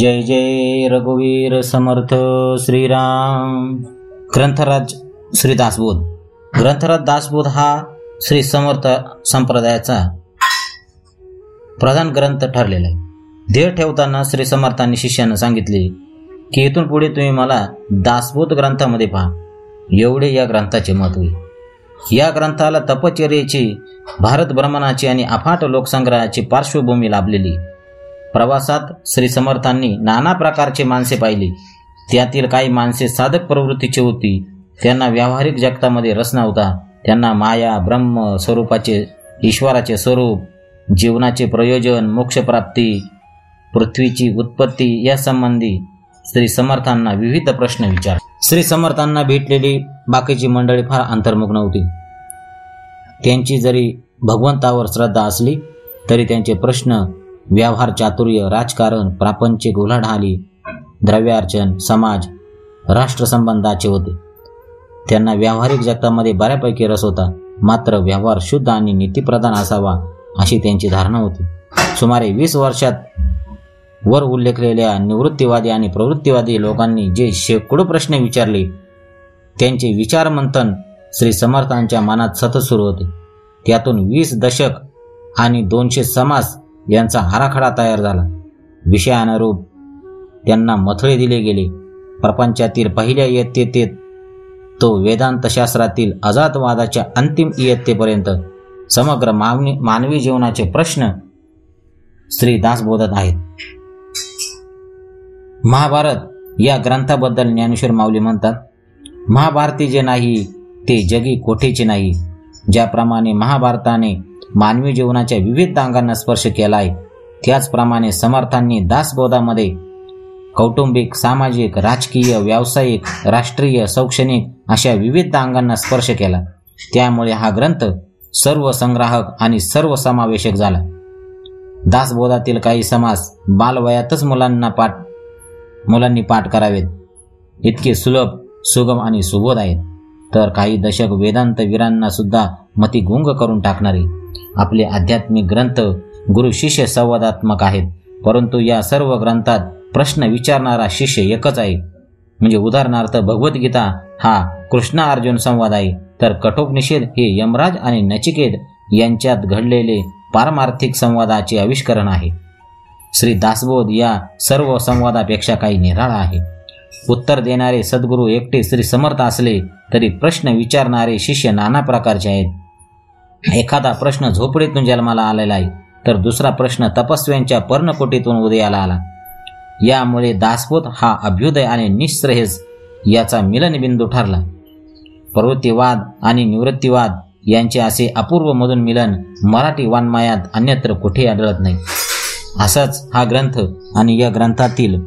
जय जय रघुवीर समर्थ श्रीराम. ग्रंथराज श्री दासबोध. ग्रंथराज दासबोध हा श्री समर्थ संप्रदायाचा प्रधान ग्रंथ ठरलेला आहे. ध्येय ठेवताना श्री समर्थांनी शिष्यांना सांगितले की इथून पुढे तुम्ही मला दासबोध ग्रंथामध्ये पहा. एवढे या ग्रंथाचे महत्त्व आहे. या ग्रंथाला तपचर्याची भारत भ्रमणाची आणि अफाट लोकसंग्रहाची पार्श्वभूमी लाभलेली. प्रवासात श्री समर्थांनी नाना प्रकारचे माणसे पाहिली. त्यातील काही माणसे साधक प्रवृत्तीची होती. त्यांना व्यावहारिक जगतामध्ये रस नव्हता त्यांना माया ब्रह्म स्वरूपाचे ईश्वराचे स्वरूप जीवनाचे प्रयोजन मोक्षप्राप्ती पृथ्वीची उत्पत्ती या संबंधी श्री समर्थांना विविध प्रश्न विचार श्री समर्थांना भेटलेली बाकीची मंडळी फार अंतर्मुख नव्हती. त्यांची जरी भगवंतावर श्रद्धा असली तरी त्यांचे प्रश्न व्यवहार चातुर्य राजकारण प्रापंचिक उलाढाली द्रव्यार्चन समाज राष्ट्रसंबंधाचे होते. त्यांना व्यावहारिक जगतामध्ये बऱ्यापैकी रस होता. मात्र व्यवहार शुद्ध आणि नीतीप्रधान असावा अशी त्यांची धारणा होती. सुमारे वीस वर्षात वर उल्लेखलेल्या निवृत्तीवादी आणि प्रवृत्तीवादी लोकांनी जे शेकडो प्रश्न विचारले त्यांचे विचारमंथन श्री समर्थांच्या मनात सतत सुरू होते. त्यातून वीस दशक आणि दोनशे समास यांचा आराखडा तयार झाला. विषयानुरूप त्यांना मथळे दिले गेले. प्रपंचातील पहिल्या इयत्तेत तो वेदांतशास्त्रातील अजातवादाच्या अंतिम इयत्तेपर्यंत समग्र मानवी मानवी जीवनाचे प्रश्न श्री दासबोधत आहेत. महाभारत या ग्रंथाबद्दल ज्ञानेश्वर माऊली म्हणतात महाभारती जे नाही ते जगी कोठेचे नाही. ज्याप्रमाणे महाभारताने मानवी जीवनाच्या विविध अंगांना स्पर्श केला आहे त्याचप्रमाणे समर्थांनी दासबोधामध्ये कौटुंबिक सामाजिक राजकीय व्यावसायिक राष्ट्रीय शैक्षणिक अशा विविध अंगांना स्पर्श केला. त्यामुळे हा ग्रंथ सर्व संग्राहक आणि सर्व समावेशक झाला. दासबोधातील काही समास बालवयातच मुलांना पाठ मुलांनी पाठ करावेत. इतके सुलभ सुगम आणि सुबोध आहेत. तर काही दशक वेदांत वीरांना सुद्धा मती गुंग करून टाकणारे आपले आध्यात्मिक ग्रंथ गुरु शिष्य संवादात्मक आहेत परंतु या सर्व ग्रंथात प्रश्न विचारणारा शिष्य एकच आहे. म्हणजे उदाहरणार्थ भगवद्गीता हा कृष्ण अर्जुन संवाद आहे तर कठोपनिषेध हे यमराज आणि नचिकेत यांच्यात घडलेले पारमार्थिक संवादाचे आविष्करण आहे. श्री दासबोध या सर्व संवादापेक्षा काही निराळा आहे. उत्तर देणारे सद्गुरू एकटे श्री समर्थ असले तरी प्रश्न विचारणारे शिष्य नाना प्रकारचे आहेत. एखादा प्रश्न झोपडीतून जन्माला आलेला आहे तर दुसरा प्रश्न तपस्व्यांच्या पर्णकोटीतून उदयाला आला. यामुळे दासबोध हा अभ्युदय आणि निःश्रेयस याचा मिलनबिंदू ठरला. प्रवृत्तीवाद आणि निवृत्तीवाद यांचे असे अपूर्व मधून मिलन मराठी वाङ्मयात अन्यत्र कुठे आढळत नाही. असाच हा ग्रंथ आणि या ग्रंथातील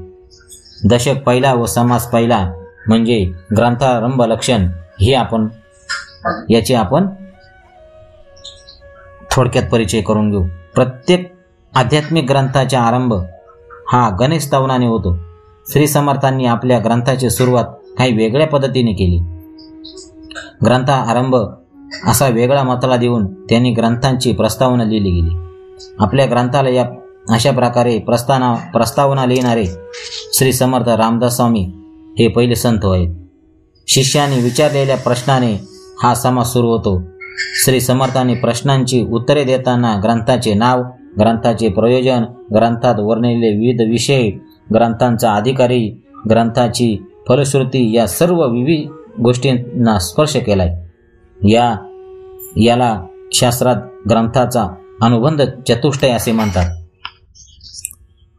दशक पहिला व समास पहिला म्हणजे ग्रंथारंभ लक्षण हे आपण याचे आपण थोडक्यात परिचय करून घेऊ. प्रत्येक आध्यात्मिक ग्रंथाचा आरंभ हा गणेश स्तवनाने होतो. श्री समर्थांनी आपल्या ग्रंथाची सुरुवात काही वेगळ्या पद्धतीने केली. ग्रंथा आरंभ असा वेगळा मतला देऊन त्यांनी ग्रंथांची प्रस्तावना लिहिली गेली. आपल्या ग्रंथाला या अशा प्रकारे प्रस्ताना प्रस्तावना लिहिणारे श्री समर्थ रामदास स्वामी हे पहिले संत आहेत. शिष्याने विचारलेल्या प्रश्नाने हा समाज सुरू होतो. श्री समर्थांनी प्रश्नांची उत्तरे देताना ग्रंथाचे नाव ग्रंथाचे प्रयोजन ग्रंथात वर्णलेले विविध विषय ग्रंथांचा अधिकारी ग्रंथाची फलश्रुती या सर्व विविध गोष्टींना स्पर्श केलाय. या याला शास्त्रात ग्रंथाचा अनुबंध चतुष्टय असे म्हणतात.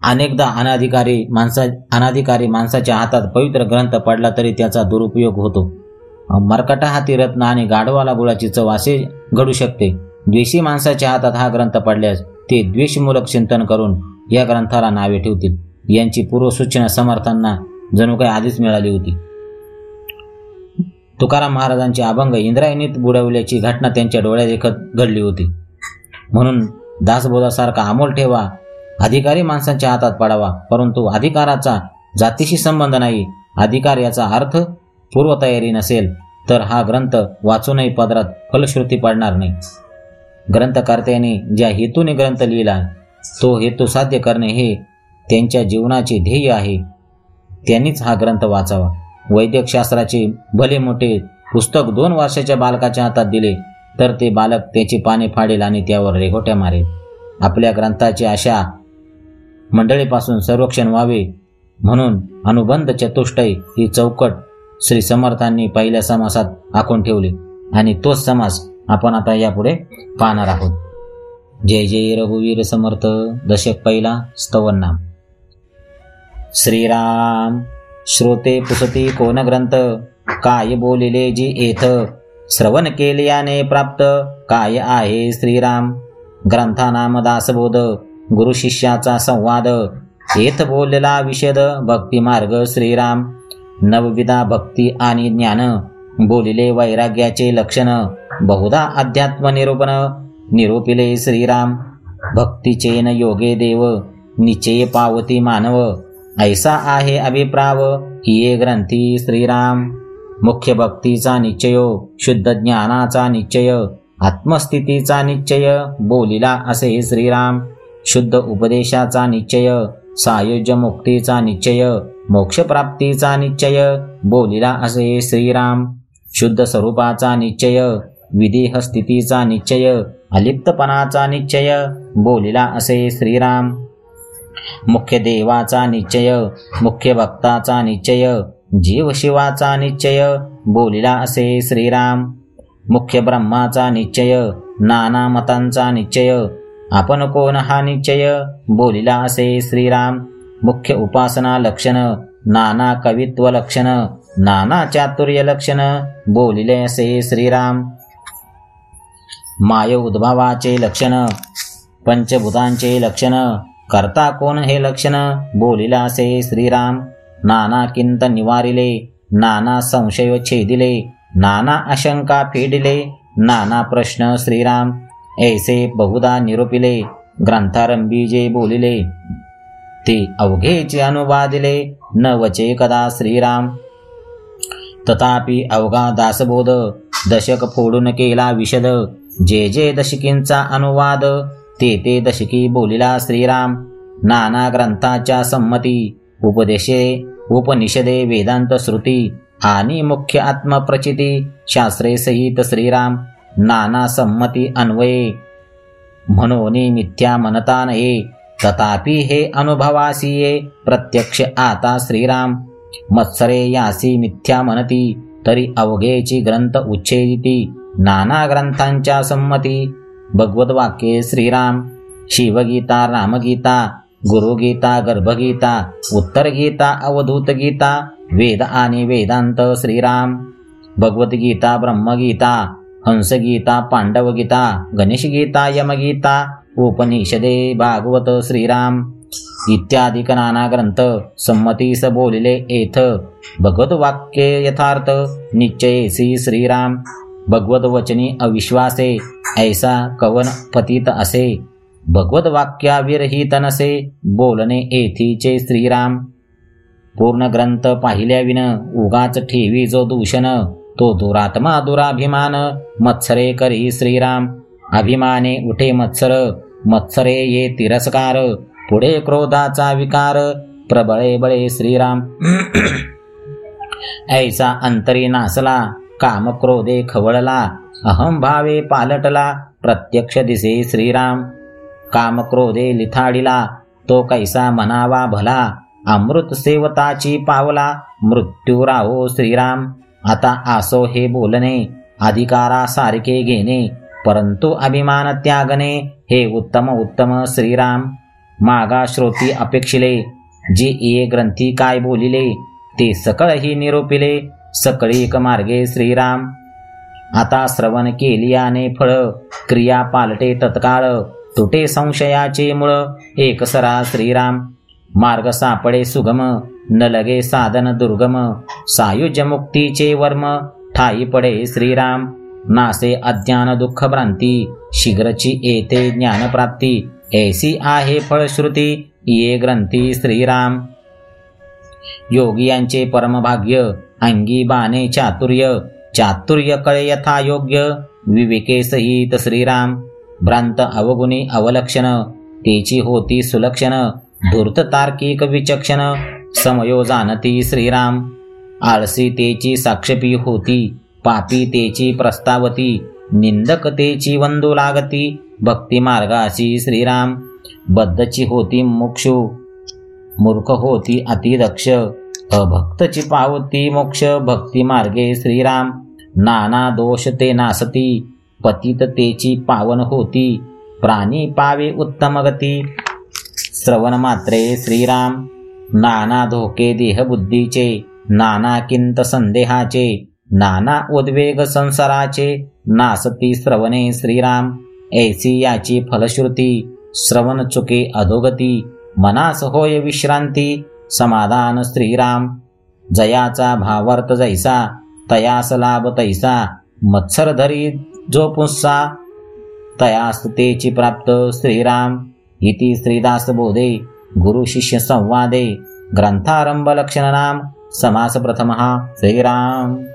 अनेकदा अनाधिकारी माणसा अनाधिकारी माणसाच्या हातात पवित्र ग्रंथ पडला तरी त्याचा दुरुपयोग होतो. मरकटा हाती रत्न आणि गाढवाला गुळाची चव असे घडू शकते. द्वेषी माणसाच्या हातात हा ग्रंथ पडल्यास ते द्वेषमूलक चिंतन करून या ग्रंथाला नावे ठेवतील. यांची पूर्वसूचना समर्थांना जणू काही आधीच मिळाली होती. तुकाराम महाराजांचे अभंग इंद्रायणीत बुडवल्याची घटना त्यांच्या डोळ्यादेखत घडली होती. म्हणून दासबोधासारखा अमोल ठेवा अधिकारी माणसांच्या हातात पडावा परंतु अधिकाराचा जातीशी संबंध नाही. अधिकार याचा अर्थ पूर्वतयारी नसेल तर हा ग्रंथ वाचूनही पदरात फलश्रुती पडणार नाही. ग्रंथकर्त्याने ज्या हेतूने ग्रंथ लिहिला तो हेतू साध्य करणे हे त्यांच्या जीवनाचे ध्येय आहे. त्यांनीच हा ग्रंथ वाचावा. वैद्यकशास्त्राचे भले मोठे पुस्तक दोन वर्षाच्या बालकाच्या हातात दिले तर ते बालक त्याची पाने फाडेल आणि त्यावर रेघोट्या मारेल. आपल्या ग्रंथाची अशा मंडळीपासून संरक्षण व्हावे म्हणून अनुबंध चतुष्टय ही चौकट श्री समर्थांनी पहिल्या समासात आखून ठेवले. आणि तोच समास आपण आता यापुढे पाहणार आहोत. जय जय रघुवीर समर्थ दशक पहिला स्तवन नाम. श्रीराम श्रोते पुसती कोण ग्रंथ काय बोलिले जी येथ श्रवण केल्याने प्राप्त काय आहे श्रीराम? ग्रंथानाम दासबोध गुरु शिष्याचा संवाद येथ बोललेला विषद भक्ती मार्ग श्रीराम. नवविधा भक्ती आणि ज्ञान बोलिले वैराग्याचे लक्षण बहुधा अध्यात्म निरूपण निरूपिले श्रीराम भक्तीचे न योगे देव निचय पावती मानव ऐसा आहे अभिप्राव ही ग्रंथी श्रीराम. मुख्य भक्तीचा निश्चय शुद्ध ज्ञानाचा निश्चय आत्मस्थितीचा निश्चय बोलिला असे श्रीराम. शुद्ध उपदेशाचा निश्चय सायुज मुक्तीचा निश्चय मोक्षप्राप्तीचा निश्चय बोलिला असे श्रीराम. शुद्ध स्वरूपाचा निश्चय विदेह स्थितीचा निश्चय अलिप्तपणाचा निश्चय बोलिला असे श्रीराम. मुख्य देवाचा निश्चय मुख्य भक्ताचा निश्चय जीव शिवाचा निश्चय बोलिला असे श्रीराम. मुख्य ब्रह्माचा निश्चय नाना मतांचा निश्चय आपण कोण हा निश्चय. बोलिला असे श्रीराम. मुख्य उपासना लक्षण. नाना कवित्व लक्षण. नाना चातुर्य लक्षण. बोलिले असे श्रीराम. माय उद्भवाचे लक्षण. पंचभूतांचे लक्षण. करता कोण हे लक्षण? बोलिला असे श्रीराम. नाना किंत निवारिले. नाना संशय छेदिले. नाना आशंका फेडिले. नाना प्रश्न श्रीराम. ऐसे बहुदा निरूपिले ग्रंथारंभी जे बोलिले ते अवघेचे अनुवादिले न वचे कदा श्रीराम। तथापि अवघा दासबोध दशक फोडून केला विशद जे जे दशकींचा अनुवाद ते ते दशकी बोलिला श्रीराम। नाना ग्रंथाच्या संमती उपदेशे उपनिषदे वेदांत श्रुती आणि मुख्य आत्मप्रचिती शास्त्रे सहित श्रीराम। नाना संमती अन्वये। म्हणून मिथ्या म्हणता नये तथापि हे अनुभवासी प्रत्यक्ष आता श्रीराम। मत्सरे यासी मिथ्या म्हणती तरी अवघेची ग्रंथ उच्छेदिती। नाना ग्रंथांच्या संमती। भगवद्वाक्ये श्रीराम। शिवगीता रामगीता गुरुगीता गर्भगीता उत्तरगीता अवधूतगीता वेद आणि वेदांत श्रीराम। भगवद्गीता ब्रह्मगीता हंसगीता पांडवगीता गणेशगीता यमगीता उपनिषदे भागवत श्रीराम इत्यादी नाना ग्रंथ संमतीस बोलिले एथ भगवत वाक्ये यथार्थ निश्चयेसी श्रीराम भगवत वचनी अविश्वासे ऐसा कवन पतित असे भगवत वाक्याविरहित नसे बोलणे येथीचे श्रीराम पूर्ण ग्रंथ पाहिल्याविन उगाच ठेवी जो दूषण तो दुरात्मा दुराभिमान मत्सरे करी श्रीराम। अभिमाने उठे मत्सर मत्सरे ये तिरस्कार पुढे क्रोधाचा विकार प्रबळे बळे श्रीराम। ऐसा अंतरी नासला काम क्रोधे खवळला अहम भावे पालटला प्रत्यक्ष दिसे श्रीराम। काम क्रोधे लिथाडिला तो कैसा म्हणावा भला अमृत सेवताची पावला मृत्यू राहो श्रीराम। आता आसो हे बोलणे अधिकारासारखे घेणे परंतु अभिमान त्यागणे हे उत्तम उत्तम श्रीराम. मागा श्रोती अपेक्षिले जे ये ग्रंथी काय बोलिले ते सकळही निरोपिले एक मार्गे श्रीराम. आता श्रवण केलियाने फळ क्रिया पालटे तत्काळ तुटे संशयाचे मुळ एकसरा श्रीराम. मार्ग सापडे सुगम न लगे साधन दुर्गम सायुज मुक्तीचे वर्म ठाई पडे श्रीराम नासे अज्ञान दुःख भ्रांती शीघ्रची येते ज्ञानप्राप्ती ऐसी आहे फळश्रुती ये ग्रंथी श्रीराम. योगियांचे परमभाग्य अंगी बाणे चातुर्य चातुर्य कळे यथा योग्य विवेके सहित श्रीराम. भ्रांत अवगुणी अवलक्षण तेची होती सुलक्षण धूर्त तार्किक विचक्षण समयो जाणती श्रीराम। आळसी तेची साक्षपी होती पापी तेची प्रस्तावती निंदक तेची वंदू लागती भक्ती मार्गाशी श्रीराम। बद्धची होती मुक्षु मूर्ख होती अतिदक्ष अभक्तची पावती मोक्ष भक्ती मार्गे श्रीराम। नाना दोष ते नासती पतित तेची पावन होती प्राणी पावे उत्तम गती। श्रवण मात्रे श्रीराम। नाना धोके देहबुद्धीचे नाना किंत संदेहाचे नाना उद्वेग संसाराचे नासती श्रवणे श्रीराम ऐसी याची फलश्रुती श्रवण चुके अधोगती मनास होय विश्रांती समाधान श्रीराम जयाचा भावार्थ जैसा तयास लाभ तैसा मत्सर धरी जो पुस्सा तयास तेची प्राप्त श्रीराम इति श्रीदास बोधे गुरु शिष्य संवादे ग्रंथारंभ लक्षण नाम समास प्रथम श्रीराम।